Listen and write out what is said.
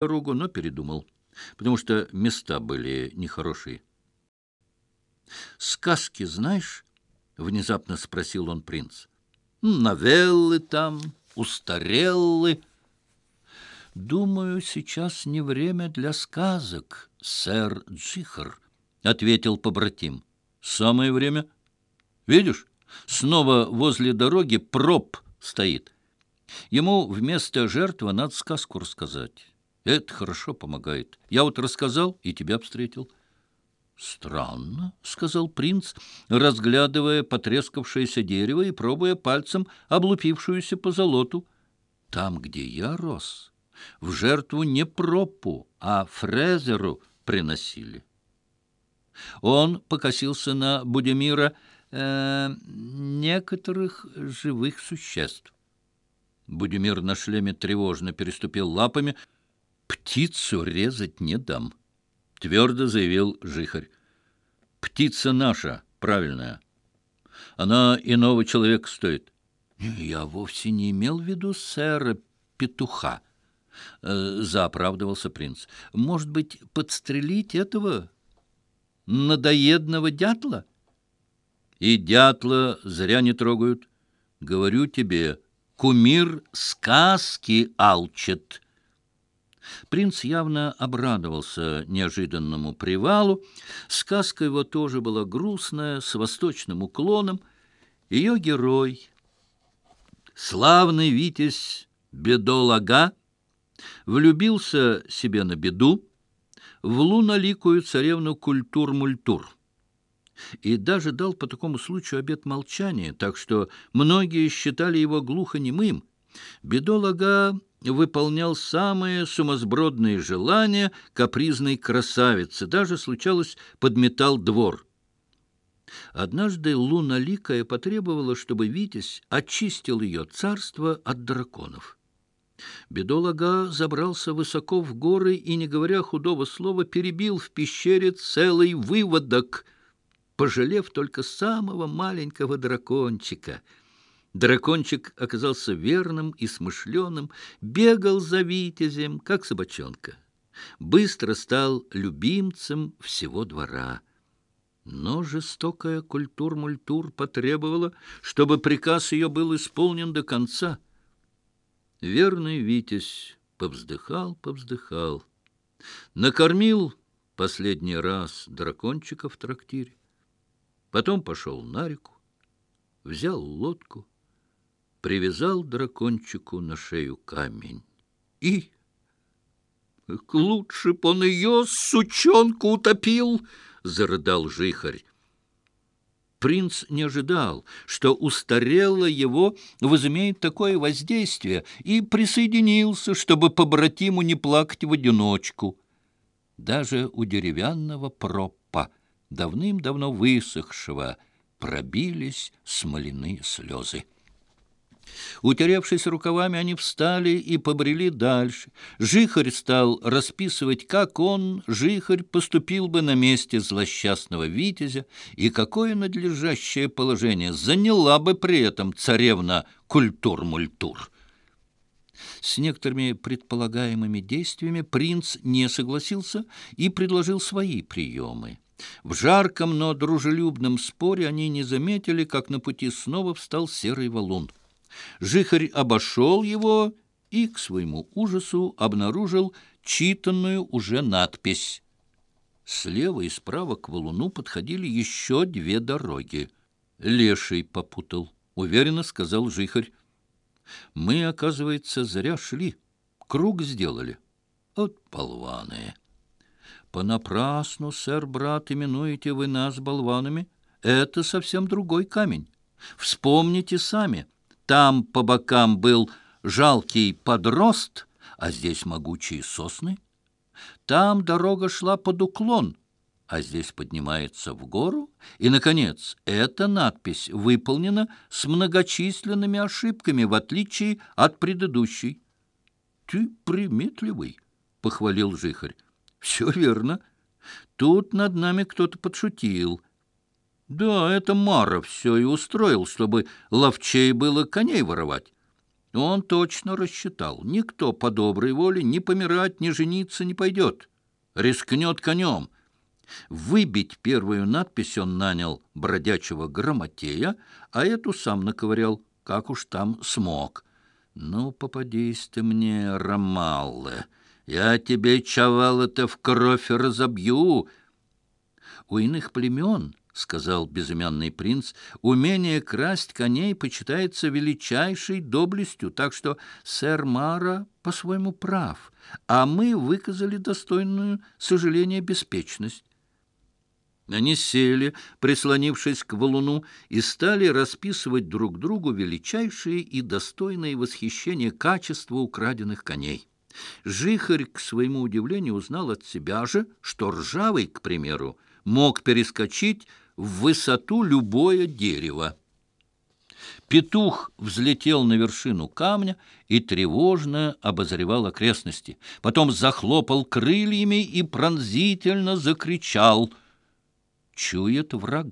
дорогу, но передумал, потому что места были нехорошие. «Сказки знаешь?» — внезапно спросил он принц. «Новеллы там, устареллы». «Думаю, сейчас не время для сказок, сэр Джихар», — ответил побратим. «Самое время. Видишь, снова возле дороги проб стоит. Ему вместо жертвы надо сказку рассказать». Это хорошо помогает. Я вот рассказал и тебя встретил. «Странно», — сказал принц, разглядывая потрескавшееся дерево и пробуя пальцем облупившуюся по золоту «Там, где я рос, в жертву не пропу, а фрезеру приносили». Он покосился на Будемира э, некоторых живых существ. Будемир на шлеме тревожно переступил лапами — «Птицу резать не дам», — твердо заявил Жихарь. «Птица наша, правильная. Она иного человека стоит». «Я вовсе не имел в виду сэра петуха», э, — заоправдывался принц. «Может быть, подстрелить этого надоедного дятла?» «И дятла зря не трогают. Говорю тебе, кумир сказки алчет». Принц явно обрадовался неожиданному привалу. Сказка его тоже была грустная, с восточным уклоном. Ее герой, славный витязь Бедолага, влюбился себе на беду в луноликую царевну Культур-Мультур и даже дал по такому случаю обет молчания, так что многие считали его глухонемым. Бедолага выполнял самые сумасбродные желания капризной красавицы, даже, случалось, подметал двор. Однажды Луна Ликая потребовала, чтобы Витязь очистил ее царство от драконов. Бедолага забрался высоко в горы и, не говоря худого слова, перебил в пещере целый выводок, пожалев только самого маленького дракончика — Дракончик оказался верным и смышленым, бегал за витязем, как собачонка. Быстро стал любимцем всего двора. Но жестокая культур-мультур потребовала, чтобы приказ ее был исполнен до конца. Верный Витязь повздыхал, повздыхал. Накормил последний раз дракончика в трактире. Потом пошел на реку, взял лодку — привязал дракончику на шею камень и... «Лучше б он ее, сучонку, утопил!» — зарыдал жихарь. Принц не ожидал, что устарело его возымеет такое воздействие, и присоединился, чтобы побратиму не плакать в одиночку. Даже у деревянного пропа, давным-давно высохшего, пробились смоляные слезы. Утеревшись рукавами, они встали и побрели дальше. Жихарь стал расписывать, как он, Жихарь, поступил бы на месте злосчастного Витязя, и какое надлежащее положение заняла бы при этом царевна Культур-Мультур. С некоторыми предполагаемыми действиями принц не согласился и предложил свои приемы. В жарком, но дружелюбном споре они не заметили, как на пути снова встал серый валун. Жихарь обошел его и, к своему ужасу, обнаружил читанную уже надпись. Слева и справа к валуну подходили еще две дороги. Леший попутал, уверенно сказал Жихарь. Мы, оказывается, зря шли, круг сделали. От болваны! Понапрасну, сэр, брат, именуете вы нас болванами. Это совсем другой камень. Вспомните сами — Там по бокам был жалкий подрост, а здесь могучие сосны. Там дорога шла под уклон, а здесь поднимается в гору. И, наконец, эта надпись выполнена с многочисленными ошибками, в отличие от предыдущей. «Ты приметливый», — похвалил Жихарь. «Все верно. Тут над нами кто-то подшутил». Да, это Маров все и устроил, чтобы ловчей было коней воровать. Он точно рассчитал. Никто по доброй воле ни помирать, ни жениться не пойдет. Рискнет конем. Выбить первую надпись он нанял бродячего грамотея, а эту сам наковырял, как уж там смог. «Ну, попадись ты мне, Ромалле, я тебе чавал это в кровь разобью!» У иных племен сказал безымянный принц, умение красть коней почитается величайшей доблестью, так что сэр Мара по-своему прав, а мы выказали достойную сожаление беспечность. Они сели, прислонившись к валуну, и стали расписывать друг другу величайшие и достойные восхищения качества украденных коней. Жихарь, к своему удивлению, узнал от себя же, что ржавый, к примеру, мог перескочить в высоту любое дерево. Петух взлетел на вершину камня и тревожно обозревал окрестности. Потом захлопал крыльями и пронзительно закричал. Чует врага.